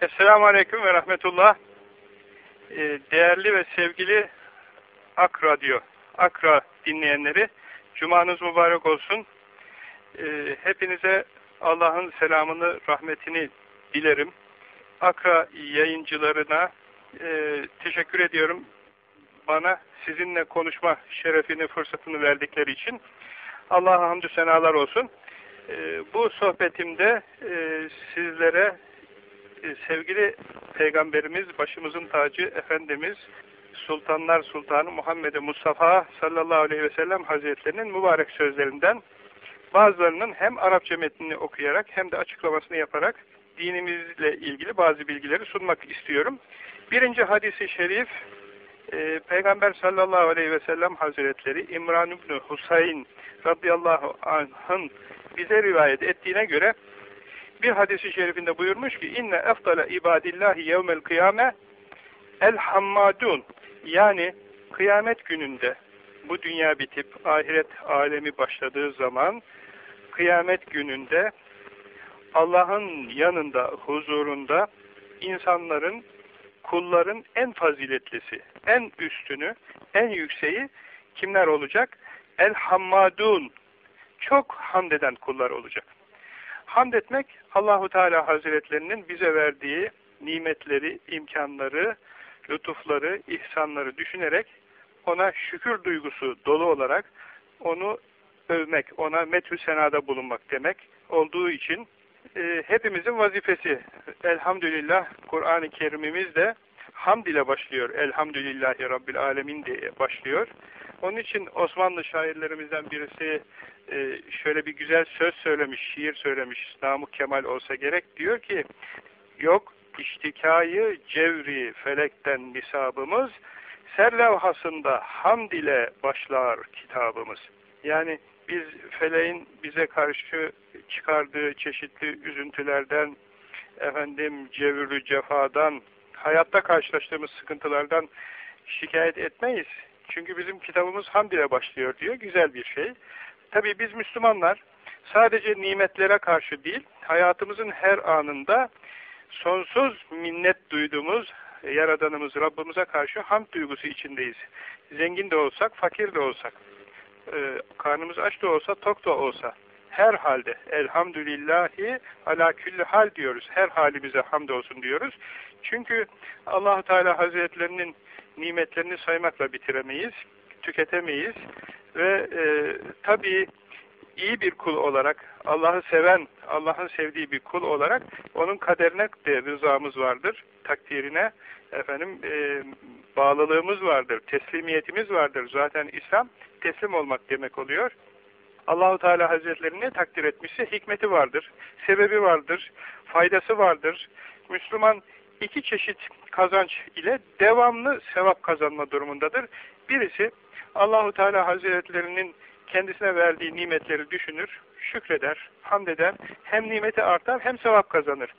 Esselamu Aleyküm ve Rahmetullah. Ee, değerli ve sevgili Ak Radyo, Akra dinleyenleri, Cumanız mübarek olsun. Ee, hepinize Allah'ın selamını, rahmetini dilerim. Akra yayıncılarına e, teşekkür ediyorum. Bana sizinle konuşma şerefini, fırsatını verdikleri için. Allah'a hamdü senalar olsun. Ee, bu sohbetimde e, sizlere sevgili Peygamberimiz, başımızın tacı, Efendimiz, Sultanlar Sultanı Muhammed Mustafa sallallahu aleyhi ve sellem hazretlerinin mübarek sözlerinden bazılarının hem Arapça metnini okuyarak hem de açıklamasını yaparak dinimizle ilgili bazı bilgileri sunmak istiyorum. Birinci hadisi şerif e, Peygamber sallallahu aleyhi ve sellem hazretleri İmran İbni Husayn radıyallahu anh'ın bize rivayet ettiğine göre bir hadisi şerifinde buyurmuş ki inne eftale ibadillahi yevmel kıyame el hammadun yani kıyamet gününde bu dünya bitip ahiret alemi başladığı zaman kıyamet gününde Allah'ın yanında, huzurunda insanların, kulların en faziletlisi, en üstünü, en yükseği kimler olacak? El hammadun. Çok hamd eden kullar olacak. Hamd etmek Allahu Teala Hazretlerinin bize verdiği nimetleri, imkanları, lütufları, ihsanları düşünerek ona şükür duygusu dolu olarak onu övmek, ona metü senada bulunmak demek olduğu için e, hepimizin vazifesi. Elhamdülillah Kur'an-ı Kerim'imiz de hamd ile başlıyor. Elhamdülillahi Rabbil Alemin diye başlıyor. Onun için Osmanlı şairlerimizden birisi e, şöyle bir güzel söz söylemiş, şiir söylemiş. Namık Kemal olsa gerek. Diyor ki, yok iştikayı cevri felekten misabımız, serlevhasında hamd ile başlar kitabımız. Yani biz feleğin bize karşı çıkardığı çeşitli üzüntülerden, efendim cevürlü cefadan, hayatta karşılaştığımız sıkıntılardan şikayet etmeyiz. Çünkü bizim kitabımız hamd ile başlıyor diyor. Güzel bir şey. Tabi biz Müslümanlar sadece nimetlere karşı değil, hayatımızın her anında sonsuz minnet duyduğumuz Yaradanımız Rabbimize karşı hamd duygusu içindeyiz. Zengin de olsak, fakir de olsak, e, karnımız aç da olsa, tok da olsa, her halde elhamdülillahi ala külli hal diyoruz. Her halimize hamd olsun diyoruz. Çünkü allah Teala Hazretlerinin nimetlerini saymakla bitiremeyiz, tüketemeyiz ve e, tabii iyi bir kul olarak, Allah'ı seven, Allah'ın sevdiği bir kul olarak onun kaderine de rızamız vardır, takdirine efendim e, bağlılığımız vardır, teslimiyetimiz vardır. Zaten İslam teslim olmak demek oluyor. Allahu Teala Hazretleri ne takdir etmişse hikmeti vardır, sebebi vardır, faydası vardır. Müslüman iki çeşit kazanç ile devamlı sevap kazanma durumundadır. Birisi Allahu Teala Hazretlerinin kendisine verdiği nimetleri düşünür, şükreder, hamd eder. Hem nimeti artar hem sevap kazanır.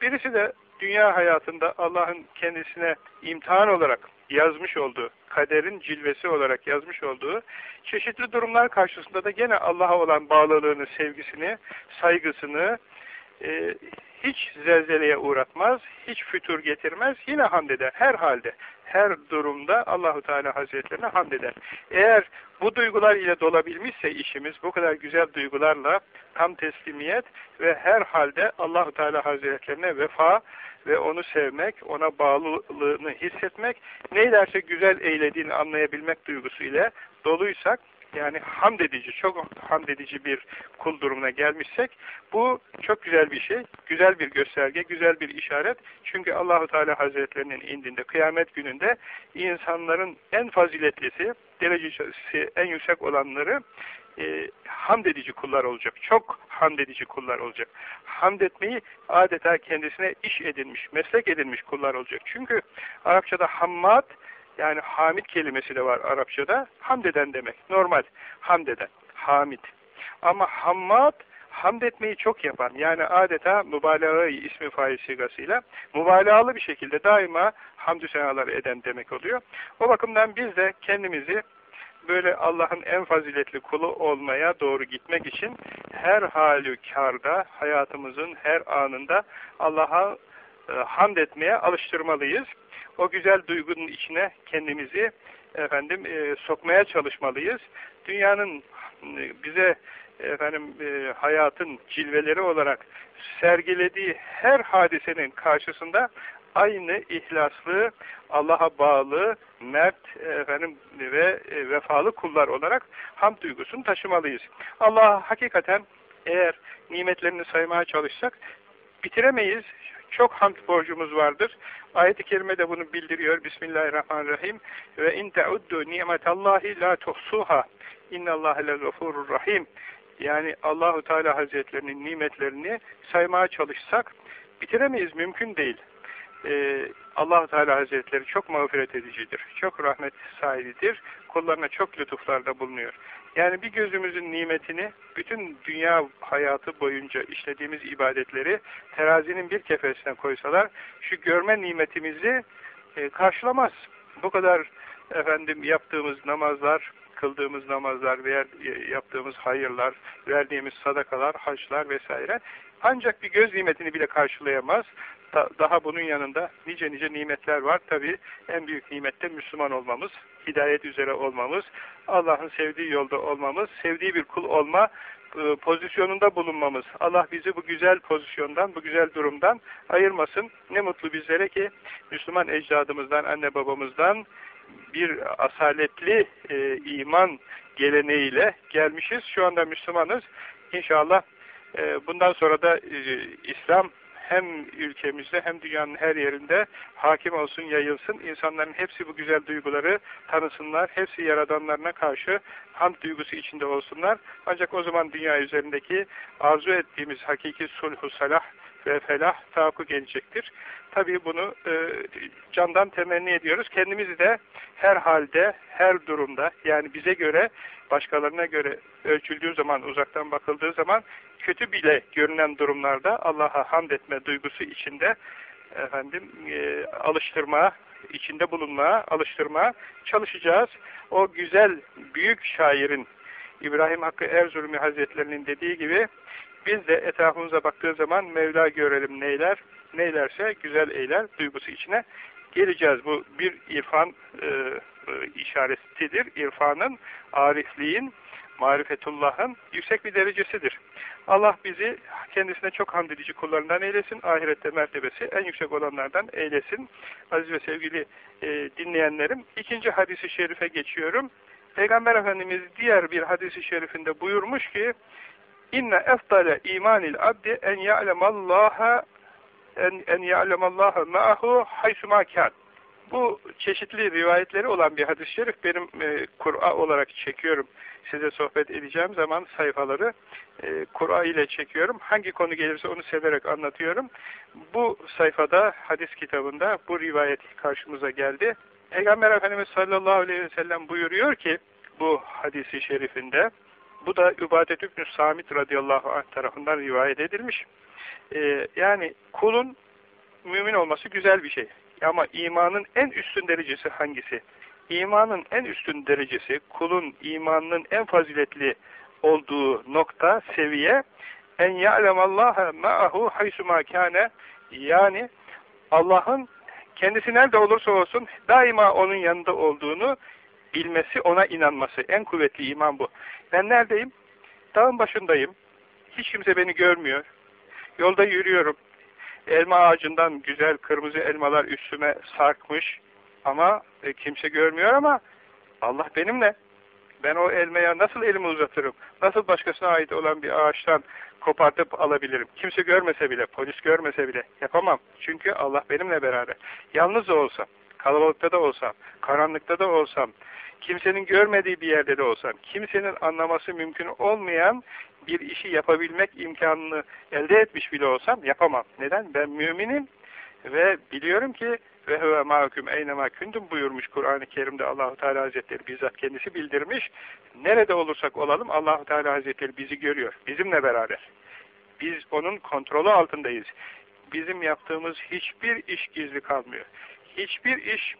Birisi de dünya hayatında Allah'ın kendisine imtihan olarak yazmış olduğu, kaderin cilvesi olarak yazmış olduğu çeşitli durumlar karşısında da gene Allah'a olan bağlılığını, sevgisini, saygısını e, hiç zelzeleye uğratmaz, hiç fütur getirmez, yine hamd eder her halde her durumda Allahu Teala Hazretlerine hamd eder. Eğer bu duygular ile dolabilmişse işimiz, bu kadar güzel duygularla tam teslimiyet ve her halde Allahu Teala Hazretlerine vefa ve onu sevmek, ona bağlılığını hissetmek, neylerse güzel eylediğini anlayabilmek duygusu ile doluysak yani hamd edici, çok hamd edici bir kul durumuna gelmişsek bu çok güzel bir şey, güzel bir gösterge, güzel bir işaret. Çünkü Allahu Teala Hazretlerinin indinde kıyamet gününde insanların en faziletlisi, derecesi en yüksek olanları e, hamd edici kullar olacak. Çok hamd edici kullar olacak. Hamd etmeyi adeta kendisine iş edinmiş, meslek edinmiş kullar olacak. Çünkü Arapçada hammad yani hamid kelimesi de var Arapçada. Hamd eden demek. Normal. Hamd eden. Hamid. Ama hammad hamd etmeyi çok yapan. Yani adeta mübalağayı ismi fail sigasıyla mübalağalı bir şekilde daima hamdü senalar eden demek oluyor. O bakımdan biz de kendimizi böyle Allah'ın en faziletli kulu olmaya doğru gitmek için her halükarda hayatımızın her anında Allah'a e, hamd etmeye alıştırmalıyız. O güzel duygunun içine kendimizi efendim e, sokmaya çalışmalıyız. Dünyanın e, bize efendim e, hayatın cilveleri olarak sergilediği her hadisenin karşısında aynı ihlaslı, Allah'a bağlı, mert efendim ve e, vefalı kullar olarak hamd duygusunu taşımalıyız. Allah hakikaten eğer nimetlerini saymaya çalışsak bitiremeyiz. Çok hamd borcumuz vardır. Ayet-i kerime de bunu bildiriyor. Bismillahirrahmanirrahim. Ve in teuddu nimetallahi la tuhsuha. İnnallâhe lezafurur rahim. Yani Allahu Teala Hazretlerinin nimetlerini saymaya çalışsak bitiremeyiz. Mümkün değil. Ee, allah Teala Hazretleri çok mağfiret edicidir. Çok rahmet sahibidir. Kullarına çok lütuflarda bulunuyor. Yani bir gözümüzün nimetini bütün dünya hayatı boyunca işlediğimiz ibadetleri terazinin bir kefesine koysalar şu görme nimetimizi e, karşılamaz. Bu kadar efendim yaptığımız namazlar, kıldığımız namazlar veya yaptığımız hayırlar, verdiğimiz sadakalar, haçlar vesaire ancak bir göz nimetini bile karşılayamaz. Daha bunun yanında nice nice nimetler var. Tabi en büyük nimette Müslüman olmamız, hidayet üzere olmamız, Allah'ın sevdiği yolda olmamız, sevdiği bir kul olma e, pozisyonunda bulunmamız. Allah bizi bu güzel pozisyondan, bu güzel durumdan ayırmasın. Ne mutlu bizlere ki Müslüman ecdadımızdan, anne babamızdan bir asaletli e, iman geleneğiyle gelmişiz. Şu anda Müslümanız. İnşallah bundan sonra da e, İslam hem ülkemizde hem dünyanın her yerinde hakim olsun, yayılsın. İnsanların hepsi bu güzel duyguları tanısınlar. Hepsi yaradanlarına karşı hamd duygusu içinde olsunlar. Ancak o zaman dünya üzerindeki arzu ettiğimiz hakiki sulhu salah ve felah tahakkuk gelecektir. Tabii bunu e, candan temenni ediyoruz. Kendimizi de her halde, her durumda yani bize göre, başkalarına göre ölçüldüğü zaman, uzaktan bakıldığı zaman kötü bile görünen durumlarda Allah'a hamd etme duygusu içinde efendim e, alıştırma, içinde bulunmaya, alıştırmaya çalışacağız. O güzel, büyük şairin İbrahim Hakkı Erzurumi Hazretlerinin dediği gibi biz de etrafımıza baktığı zaman Mevla görelim neyler, neylerse güzel eyler duygusu içine geleceğiz. Bu bir irfan e, e, işaretidir. İrfanın, arifliğin, marifetullah'ın yüksek bir derecesidir. Allah bizi kendisine çok hamd edici kullarından eylesin. Ahirette mertebesi en yüksek olanlardan eylesin. Aziz ve sevgili e, dinleyenlerim, ikinci hadisi şerife geçiyorum. Peygamber Efendimiz diğer bir hadisi şerifinde buyurmuş ki İnne eftale imanil abdi en ya'lemallaha en, en ya'lemallaha ma'ahu haysuma kâd. Bu çeşitli rivayetleri olan bir hadis-i şerif benim e, Kur'a olarak çekiyorum. Size sohbet edeceğim zaman sayfaları e, Kur'a ile çekiyorum. Hangi konu gelirse onu severek anlatıyorum. Bu sayfada, hadis kitabında bu rivayet karşımıza geldi. Peygamber Efendimiz sallallahu aleyhi ve sellem buyuruyor ki bu hadisi şerifinde bu da Übadet İbn-i Samit radıyallahu anh tarafından rivayet edilmiş. Ee, yani kulun mümin olması güzel bir şey. Ama imanın en üstün derecesi hangisi? İmanın en üstün derecesi, kulun imanının en faziletli olduğu nokta, seviye en ya'lemallaha ma'ahu haysuma kâne yani Allah'ın kendisi nerede olursa olsun daima onun yanında olduğunu bilmesi, ona inanması. En kuvvetli iman bu. Ben neredeyim? Dağın başındayım. Hiç kimse beni görmüyor. Yolda yürüyorum. Elma ağacından güzel kırmızı elmalar üstüme sarkmış. Ama e, kimse görmüyor ama Allah benimle. Ben o elmaya nasıl elimi uzatırım? Nasıl başkasına ait olan bir ağaçtan kopartıp alabilirim? Kimse görmese bile, polis görmese bile yapamam. Çünkü Allah benimle beraber. Yalnız da olsam, kalabalıkta da olsam, karanlıkta da olsam, kimsenin görmediği bir yerde de olsam, kimsenin anlaması mümkün olmayan bir işi yapabilmek imkanını elde etmiş bile olsam yapamam. Neden? Ben müminim ve biliyorum ki ve huve mahkum eynema kündüm buyurmuş Kur'an-ı Kerim'de Allahu Teala Hazretleri bizzat kendisi bildirmiş. Nerede olursak olalım Allahu Teala Hazretleri bizi görüyor. Bizimle beraber. Biz onun kontrolü altındayız. Bizim yaptığımız hiçbir iş gizli kalmıyor. Hiçbir iş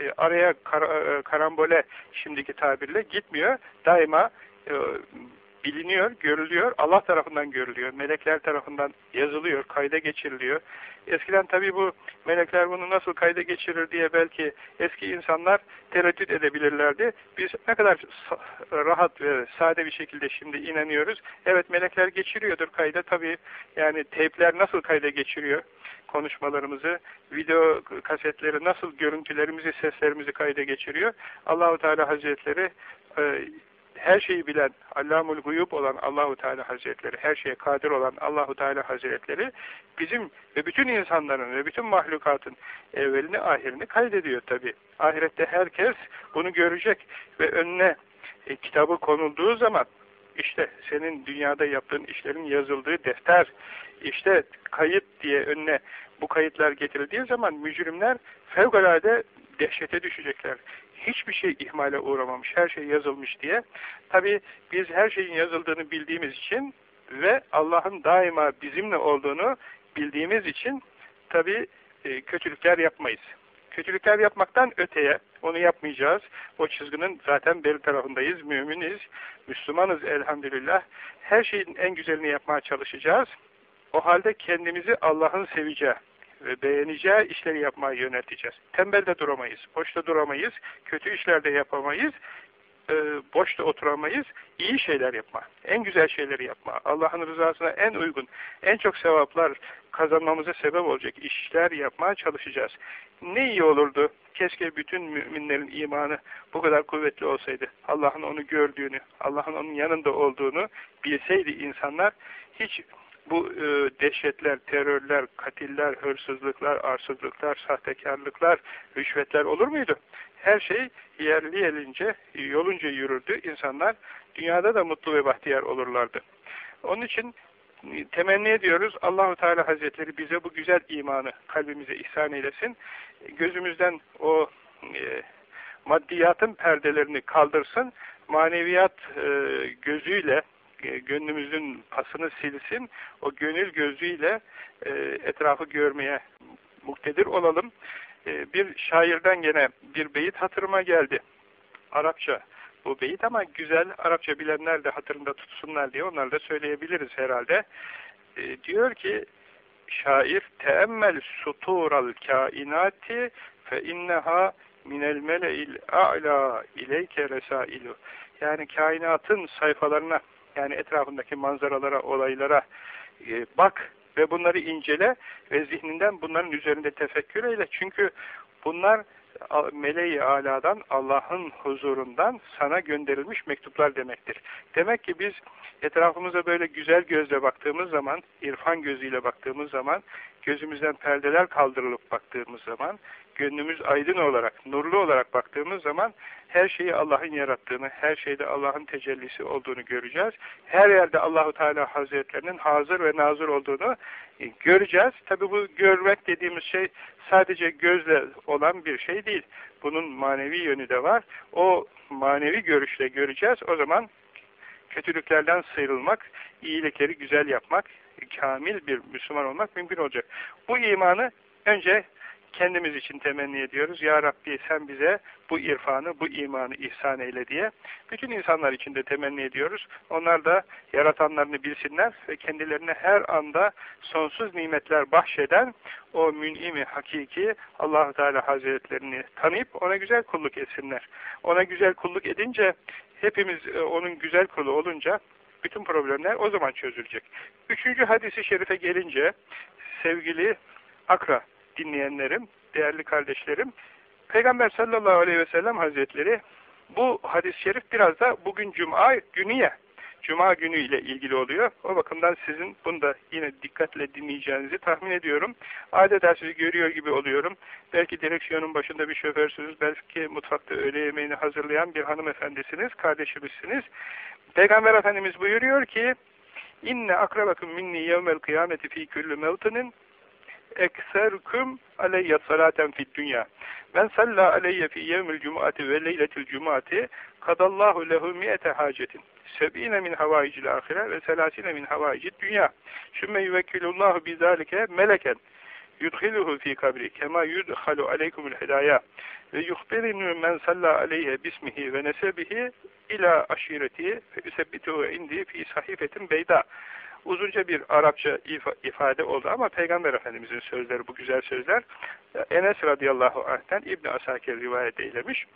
e, araya kar, e, karambole şimdiki tabirle gitmiyor. Daima e, biliniyor, görülüyor, Allah tarafından görülüyor, melekler tarafından yazılıyor, kayda geçiriliyor. Eskiden tabi bu melekler bunu nasıl kayda geçirir diye belki eski insanlar tereddüt edebilirlerdi. Biz ne kadar rahat ve sade bir şekilde şimdi inanıyoruz. Evet melekler geçiriyordur kayda tabi yani teypler nasıl kayda geçiriyor konuşmalarımızı, video kasetleri nasıl görüntülerimizi, seslerimizi kayda geçiriyor. Allahu Teala Hazretleri e, her şeyi bilen, Allamul Guyub olan Allahu Teala Hazretleri, her şeye kadir olan Allahu Teala Hazretleri bizim ve bütün insanların ve bütün mahlukatın evvelini ahirini kaydediyor tabi. Ahirette herkes bunu görecek ve önüne e, kitabı konulduğu zaman işte senin dünyada yaptığın işlerin yazıldığı defter, işte kayıt diye önüne bu kayıtlar getirildiği zaman mücrimler fevkalade dehşete düşecekler hiçbir şey ihmale uğramamış, her şey yazılmış diye. Tabi biz her şeyin yazıldığını bildiğimiz için ve Allah'ın daima bizimle olduğunu bildiğimiz için tabi e, kötülükler yapmayız. Kötülükler yapmaktan öteye onu yapmayacağız. O çizginin zaten beri tarafındayız, müminiz, Müslümanız elhamdülillah. Her şeyin en güzelini yapmaya çalışacağız. O halde kendimizi Allah'ın seveceği, ve beğeneceği işleri yapmaya yönelteceğiz. Tembelde duramayız, boşta duramayız, kötü işlerde yapamayız, e, boşta oturamayız, iyi şeyler yapma, en güzel şeyleri yapma, Allah'ın rızasına en uygun, en çok sevaplar kazanmamıza sebep olacak işler yapmaya çalışacağız. Ne iyi olurdu, keşke bütün müminlerin imanı bu kadar kuvvetli olsaydı, Allah'ın onu gördüğünü, Allah'ın onun yanında olduğunu bilseydi insanlar, hiç bu e, dehşetler, terörler, katiller, hırsızlıklar, arsızlıklar, sahtekarlıklar, rüşvetler olur muydu? Her şey yerli yelince, yolunca yürürdü. İnsanlar dünyada da mutlu ve bahtiyar olurlardı. Onun için e, temenni ediyoruz. Allahu Teala Hazretleri bize bu güzel imanı kalbimize ihsan eylesin. Gözümüzden o e, maddiyatın perdelerini kaldırsın. Maneviyat e, gözüyle gönlümüzün pasını silsin, o gönül gözüyle e, etrafı görmeye muktedir olalım. E, bir şairden gene bir beyit hatırıma geldi. Arapça bu beyit ama güzel, Arapça bilenler de hatırında tutsunlar diye onları da söyleyebiliriz herhalde. E, diyor ki, şair, teemmel sutural kainati fe inneha minel mele'il a'la ileyke resailu. Yani kainatın sayfalarına yani etrafındaki manzaralara, olaylara e, bak ve bunları incele ve zihninden bunların üzerinde tefekkür eyle. Çünkü bunlar meleği aladan, Allah'ın huzurundan sana gönderilmiş mektuplar demektir. Demek ki biz etrafımıza böyle güzel gözle baktığımız zaman, irfan gözüyle baktığımız zaman, gözümüzden perdeler kaldırılıp baktığımız zaman, gönlümüz aydın olarak, nurlu olarak baktığımız zaman her şeyi Allah'ın yarattığını, her şeyde Allah'ın tecellisi olduğunu göreceğiz. Her yerde Allahu Teala Hazretlerinin hazır ve nazır olduğunu e, göreceğiz. Tabi bu görmek dediğimiz şey sadece gözle olan bir şey değil. Bunun manevi yönü de var. O manevi görüşle göreceğiz. O zaman kötülüklerden sıyrılmak, iyilikleri güzel yapmak, kamil bir Müslüman olmak mümkün olacak. Bu imanı önce kendimiz için temenni ediyoruz. Ya Rabbi sen bize bu irfanı, bu imanı ihsan eyle diye. Bütün insanlar için de temenni ediyoruz. Onlar da yaratanlarını bilsinler ve kendilerine her anda sonsuz nimetler bahşeden o mün'imi hakiki allah Teala Hazretlerini tanıyıp ona güzel kulluk etsinler. Ona güzel kulluk edince hepimiz e, onun güzel kulu olunca bütün problemler o zaman çözülecek. Üçüncü hadisi şerife gelince sevgili Akra dinleyenlerim, değerli kardeşlerim, Peygamber sallallahu aleyhi ve sellem hazretleri bu hadis-i şerif biraz da bugün Cuma günü ya, Cuma günü ile ilgili oluyor. O bakımdan sizin bunu da yine dikkatle dinleyeceğinizi tahmin ediyorum. Adeta sizi görüyor gibi oluyorum. Belki direksiyonun başında bir şoförsünüz, belki mutfakta öğle yemeğini hazırlayan bir hanımefendisiniz, kardeşimizsiniz. Peygamber Efendimiz buyuruyor ki, İnne akrabakum minni yevmel kıyameti fi küllü mevtinin ekserküm aleyye salaten fid dünya. Men salla aleyye fi yevmil cum'ati ve leyletil cum'ati kadallahu lehu mi'ete hacetin. Seb'ine min havaicil ahire ve selasine min havaicid dünya. Sümme yüvekkilullahu bizalike meleken. yudhiluhu fi kabri kema yudhalu aleykumul hedaya ve yuhbirinu men salla aleyhe bismihi ve nesebihi ila aşireti fe üsebbituhu indi fi sahifetin beyda uzunca bir Arapça ifade oldu ama Peygamber Efendimizin sözleri bu güzel sözler Enes radıyallahu anh'ten İbn Asakir rivayet eylemiş.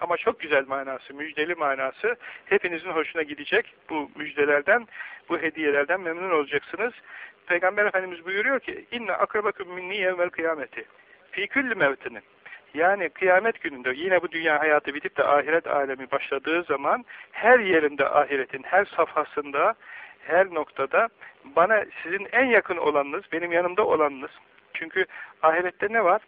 Ama çok güzel manası, müjdeli manası hepinizin hoşuna gidecek. Bu müjdelerden, bu hediyelerden memnun olacaksınız. Peygamber Efendimiz buyuruyor ki inne akrabakum minni evvel kıyameti fi külli mevtinin yani kıyamet gününde yine bu dünya hayatı bitip de ahiret alemi başladığı zaman her yerinde ahiretin her safhasında her noktada bana sizin en yakın olanınız, benim yanımda olanınız. Çünkü ahirette ne var?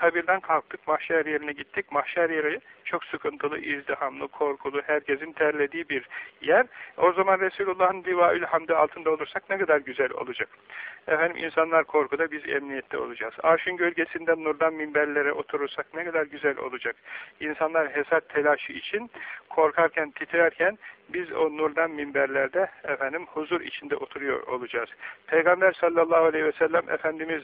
Kabirden kalktık, mahşer yerine gittik. Mahşer yeri çok sıkıntılı, izdihamlı, korkulu, herkesin terlediği bir yer. O zaman Resulullah'ın divaül hamdi altında olursak ne kadar güzel olacak. Efendim insanlar korkuda, biz emniyette olacağız. Arşın gölgesinden nurdan minberlere oturursak ne kadar güzel olacak. İnsanlar hesap telaşı için korkarken, titrerken biz o nurdan minberlerde efendim huzur içinde oturuyor olacağız. Peygamber sallallahu aleyhi ve sellem Efendimiz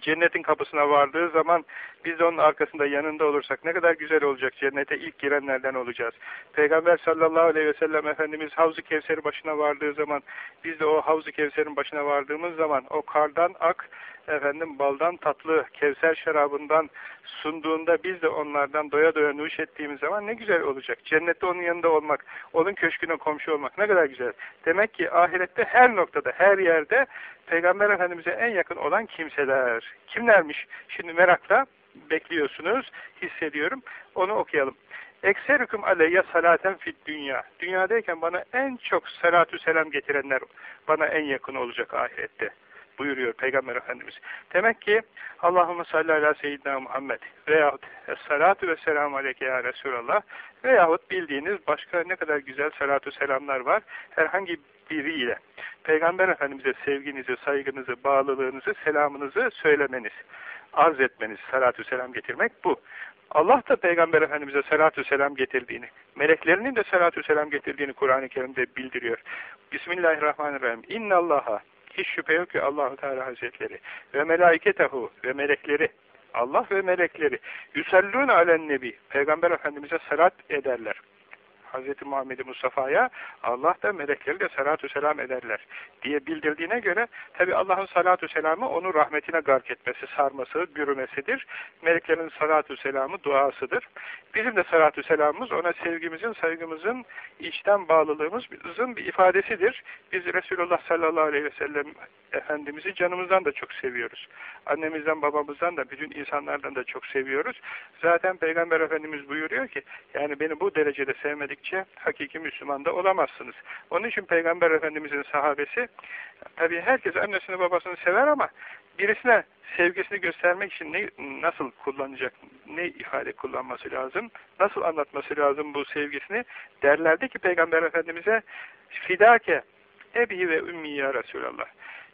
cennetin kapısına vardığı zaman biz de onun arkasında yanında olursak ne kadar güzel olacak. Cennete ilk girenlerden olacağız. Peygamber sallallahu aleyhi ve sellem Efendimiz Havz-ı Kevser'i başına vardığı zaman biz de o Havz-ı Kevser'in başına vardığımız zaman o kardan ak efendim baldan tatlı Kevser şarabından sunduğunda biz de onlardan doya doya nuş ettiğimiz zaman ne güzel olacak. Cennette onun yanında olmak, onun köşküne komşu olmak ne kadar güzel. Demek ki ahirette her noktada, her yerde Peygamber Efendimiz'e en yakın olan kimseler. Kimlermiş? Şimdi merakla bekliyorsunuz, hissediyorum. Onu okuyalım. Ekserüküm aleyye salaten fit dünya. Dünyadayken bana en çok salatü selam getirenler bana en yakın olacak ahirette buyuruyor Peygamber Efendimiz. Demek ki Allahümme salli ala seyyidina Muhammed veyahut salatu ve selamu aleyke ya Resulallah veyahut bildiğiniz başka ne kadar güzel salatu selamlar var. Herhangi biriyle Peygamber Efendimiz'e sevginizi, saygınızı, bağlılığınızı, selamınızı söylemeniz, arz etmeniz, salatü selam getirmek bu. Allah da Peygamber Efendimiz'e salatü selam getirdiğini, meleklerinin de salatü selam getirdiğini Kur'an-ı Kerim'de bildiriyor. Bismillahirrahmanirrahim. İnnallaha hiç şüphe yok ki Allahu Teala Hazretleri ve melaiketehu ve melekleri Allah ve melekleri yüsellûne alen nebi Peygamber Efendimiz'e salat ederler. Hz. Muhammed Mustafa'ya Allah da melekleri de salatu selam ederler diye bildirdiğine göre tabi Allah'ın salatu selamı onu rahmetine gark etmesi, sarması, bürümesidir. Meleklerin salatu selamı duasıdır. Bizim de salatu selamımız ona sevgimizin, saygımızın, içten bağlılığımızın bir ifadesidir. Biz Resulullah sallallahu aleyhi ve sellem Efendimiz'i canımızdan da çok seviyoruz. Annemizden, babamızdan da, bütün insanlardan da çok seviyoruz. Zaten Peygamber Efendimiz buyuruyor ki, yani beni bu derecede sevmedikçe hakiki Müslüman da olamazsınız. Onun için Peygamber Efendimiz'in sahabesi, tabii herkes annesini babasını sever ama birisine sevgisini göstermek için ne, nasıl kullanacak, ne ifade kullanması lazım, nasıl anlatması lazım bu sevgisini derlerdi ki Peygamber Efendimiz'e fidake ebi ve ümmi ya Resulallah.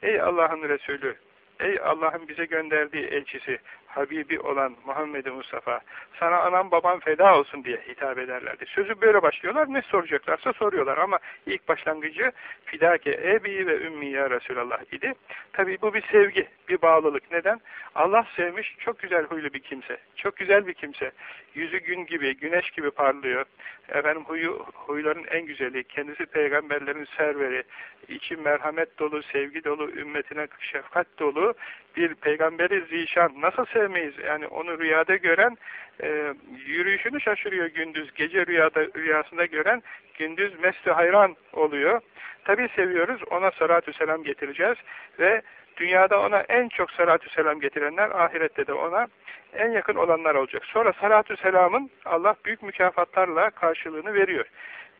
Ey Allah'ın Resulü, ey Allah'ın bize gönderdiği elçisi, Habibi olan Muhammed Mustafa, sana anam babam feda olsun diye hitap ederlerdi. Sözü böyle başlıyorlar, ne soracaklarsa soruyorlar ama ilk başlangıcı fidake ebi ve ümmi ya Resulallah idi. Tabi bu bir sevgi, bir bağlılık. Neden? Allah sevmiş, çok güzel huylu bir kimse, çok güzel bir kimse. Yüzü gün gibi, güneş gibi parlıyor. Efendim huyu, huyların en güzeli, kendisi peygamberlerin serveri, içi merhamet dolu, sevgi dolu, ümmetine şefkat dolu bir peygamberi zişan nasıl sevmeyiz? Yani onu rüyada gören e, yürüyüşünü şaşırıyor gündüz. Gece rüyada rüyasında gören gündüz mesli hayran oluyor. Tabi seviyoruz. Ona salatü selam getireceğiz ve dünyada ona en çok salatü selam getirenler ahirette de ona en yakın olanlar olacak. Sonra salatü selamın Allah büyük mükafatlarla karşılığını veriyor.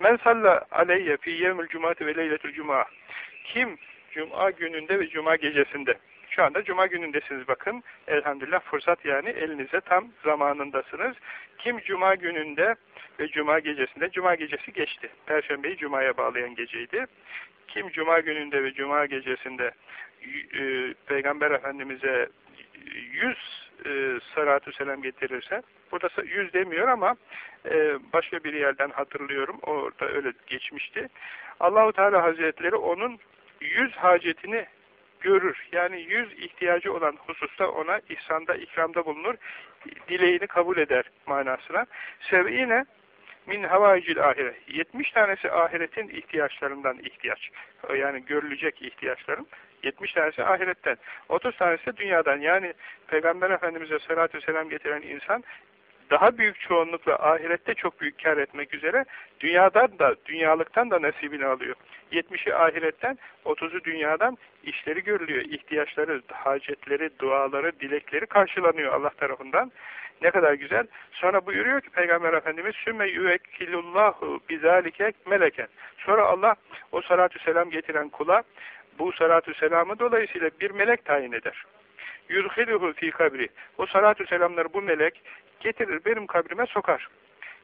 Men salla aleyye fi yevmül cumati ve leyletül cuma. Kim cuma gününde ve cuma gecesinde şu anda cuma günündesiniz bakın. Elhamdülillah fırsat yani elinize tam zamanındasınız. Kim cuma gününde ve cuma gecesinde, cuma gecesi geçti. Perşembeyi cumaya bağlayan geceydi. Kim cuma gününde ve cuma gecesinde e, Peygamber Efendimiz'e yüz e, salatü selam getirirse, burada yüz demiyor ama e, başka bir yerden hatırlıyorum, orada öyle geçmişti. Allahu Teala Hazretleri onun yüz hacetini görür. Yani yüz ihtiyacı olan hususta ona ihsanda, ikramda bulunur. Dileğini kabul eder manasına. Sev'ine min havayicil ahire. 70 tanesi ahiretin ihtiyaçlarından ihtiyaç. Yani görülecek ihtiyaçların 70 tanesi ahiretten. 30 tanesi dünyadan. Yani Peygamber Efendimiz'e salatü selam getiren insan daha büyük çoğunlukla ahirette çok büyük kar etmek üzere dünyadan da, dünyalıktan da nasibini alıyor. 70'i ahiretten, 30'u dünyadan işleri görülüyor. ihtiyaçları, hacetleri, duaları, dilekleri karşılanıyor Allah tarafından. Ne kadar güzel. Sonra buyuruyor ki Peygamber Efendimiz sümme yüvekkilullahu bizalike meleken. Sonra Allah o salatü selam getiren kula bu salatü selamı dolayısıyla bir melek tayin eder. Yudhiluhu fi kabri. O salatü selamları bu melek getirir benim kabrime sokar.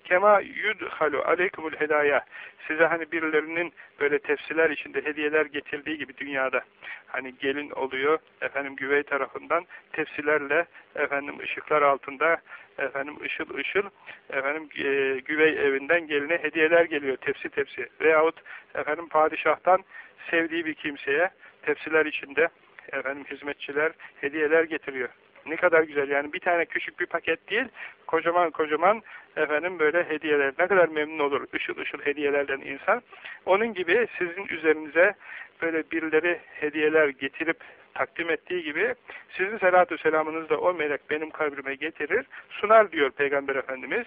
Kema yudhalu aleykumul hedaya. Size hani birilerinin böyle tefsiler içinde hediyeler getirdiği gibi dünyada hani gelin oluyor efendim güvey tarafından tefsilerle efendim ışıklar altında efendim ışıl ışıl efendim e, güvey evinden geline hediyeler geliyor tepsi tepsi veyahut efendim padişahtan sevdiği bir kimseye tepsiler içinde efendim hizmetçiler hediyeler getiriyor. Ne kadar güzel yani bir tane küçük bir paket değil, kocaman kocaman efendim böyle hediyeler. Ne kadar memnun olur ışıl ışıl hediyelerden insan. Onun gibi sizin üzerinize böyle birileri hediyeler getirip takdim ettiği gibi sizin selatü selamınız da o melek benim kabrime getirir, sunar diyor Peygamber Efendimiz.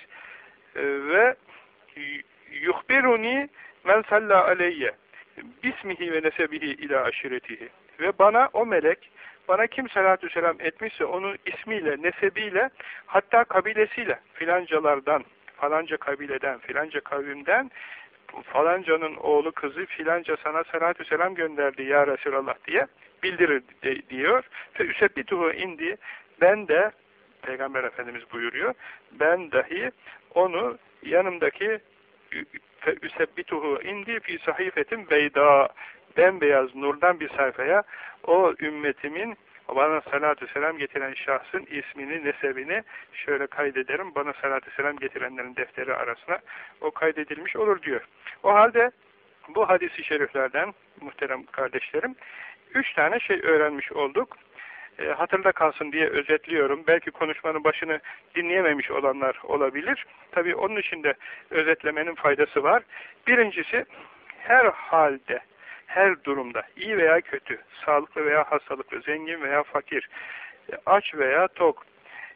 Ee, ve yuhbiruni men salla aleyye bismihi ve nesebihi ila aşiretihi ve bana o melek bana kim salatü selam etmişse onun ismiyle, nesebiyle, hatta kabilesiyle, filancalardan, falanca kabileden, filanca kavimden, falancanın oğlu kızı filanca sana salatü selam gönderdi ya Resulallah diye bildirir de, diyor. Fe üsebbituhu indi. Ben de, Peygamber Efendimiz buyuruyor, ben dahi onu yanımdaki üsebbituhu indi fi sahifetin beyda bembeyaz nurdan bir sayfaya o ümmetimin bana salatü selam getiren şahsın ismini, nesebini şöyle kaydederim. Bana salatü selam getirenlerin defteri arasına o kaydedilmiş olur diyor. O halde bu hadisi şeriflerden muhterem kardeşlerim üç tane şey öğrenmiş olduk. E, hatırda kalsın diye özetliyorum. Belki konuşmanın başını dinleyememiş olanlar olabilir. Tabii onun için de özetlemenin faydası var. Birincisi her halde her durumda, iyi veya kötü, sağlıklı veya hastalıklı, zengin veya fakir, aç veya tok,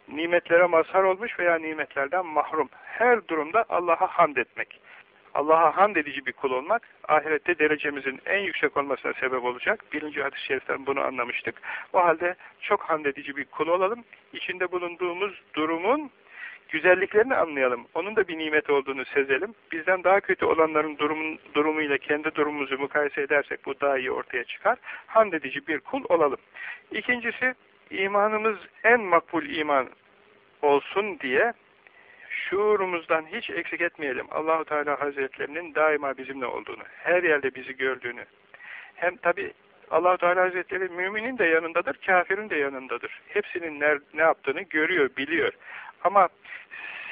nimetlere mazhar olmuş veya nimetlerden mahrum, her durumda Allah'a hamd etmek. Allah'a hamd edici bir kul olmak, ahirette derecemizin en yüksek olmasına sebep olacak. Birinci hadis-i şeriften bunu anlamıştık. O halde çok hamd edici bir kul olalım. İçinde bulunduğumuz durumun güzelliklerini anlayalım. Onun da bir nimet olduğunu sezelim. Bizden daha kötü olanların durumun, durumuyla kendi durumumuzu mukayese edersek bu daha iyi ortaya çıkar. Hamd edici bir kul olalım. İkincisi, imanımız en makbul iman olsun diye şuurumuzdan hiç eksik etmeyelim. Allahu Teala Hazretlerinin daima bizimle olduğunu, her yerde bizi gördüğünü. Hem tabi Allahu Teala Hazretleri müminin de yanındadır, kafirin de yanındadır. Hepsinin ne, ne yaptığını görüyor, biliyor. Ama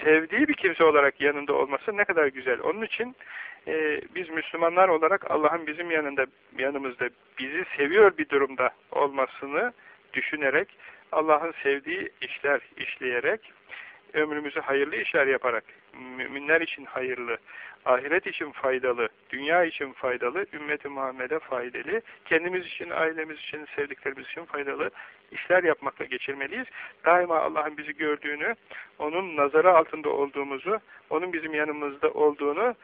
sevdiği bir kimse olarak yanında olması ne kadar güzel. Onun için e, biz Müslümanlar olarak Allah'ın bizim yanında yanımızda bizi seviyor bir durumda olmasını düşünerek Allah'ın sevdiği işler işleyerek ömrümüzü hayırlı işler yaparak müminler için hayırlı, ahiret için faydalı, dünya için faydalı, ümmeti Muhammed'e faydalı, kendimiz için, ailemiz için, sevdiklerimiz için faydalı işler yapmakla geçirmeliyiz. Daima Allah'ın bizi gördüğünü, onun nazarı altında olduğumuzu, onun bizim yanımızda olduğunu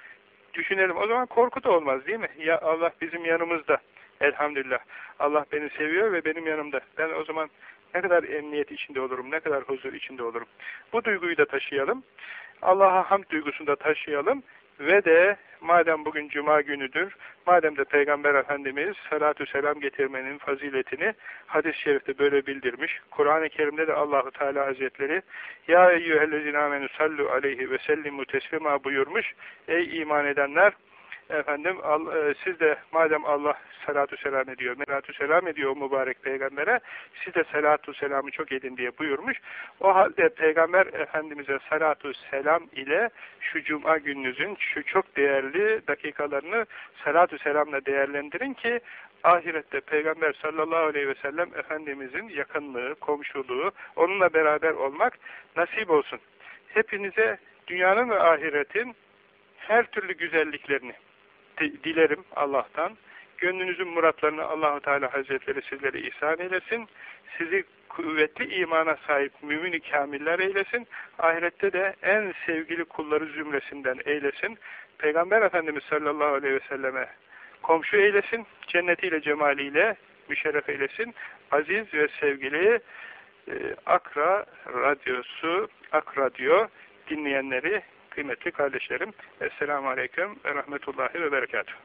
düşünelim. O zaman korku da olmaz değil mi? Ya Allah bizim yanımızda. Elhamdülillah. Allah beni seviyor ve benim yanımda. Ben o zaman ne kadar emniyet içinde olurum, ne kadar huzur içinde olurum. Bu duyguyu da taşıyalım. Allah'a hamd duygusunu da taşıyalım. Ve de madem bugün cuma günüdür, madem de Peygamber Efendimiz salatü selam getirmenin faziletini hadis-i şerifte böyle bildirmiş. Kur'an-ı Kerim'de de Allahu Teala Hazretleri Ya eyyühellezine amenü sallu aleyhi ve sellimu teslima buyurmuş. Ey iman edenler! Efendim e, siz de madem Allah salatu selam ediyor, melatü selam ediyor mübarek peygambere, siz de salatu selamı çok edin diye buyurmuş. O halde peygamber efendimize salatu selam ile şu cuma gününüzün şu çok değerli dakikalarını salatu selamla değerlendirin ki ahirette Peygamber sallallahu aleyhi ve sellem Efendimizin yakınlığı, komşuluğu, onunla beraber olmak nasip olsun. Hepinize dünyanın ve ahiretin her türlü güzelliklerini dilerim Allah'tan. Gönlünüzün muratlarını Allahu Teala Hazretleri sizlere ihsan eylesin. Sizi kuvvetli imana sahip mümin-i kamiller eylesin. Ahirette de en sevgili kulları zümresinden eylesin. Peygamber Efendimiz sallallahu aleyhi ve selleme komşu eylesin. Cennetiyle, cemaliyle müşerref eylesin. Aziz ve sevgili e, Akra Radyosu, Ak Radyo dinleyenleri, kıymetli kardeşlerim. Esselamu Aleyküm ve Rahmetullahi ve Berekatuhu.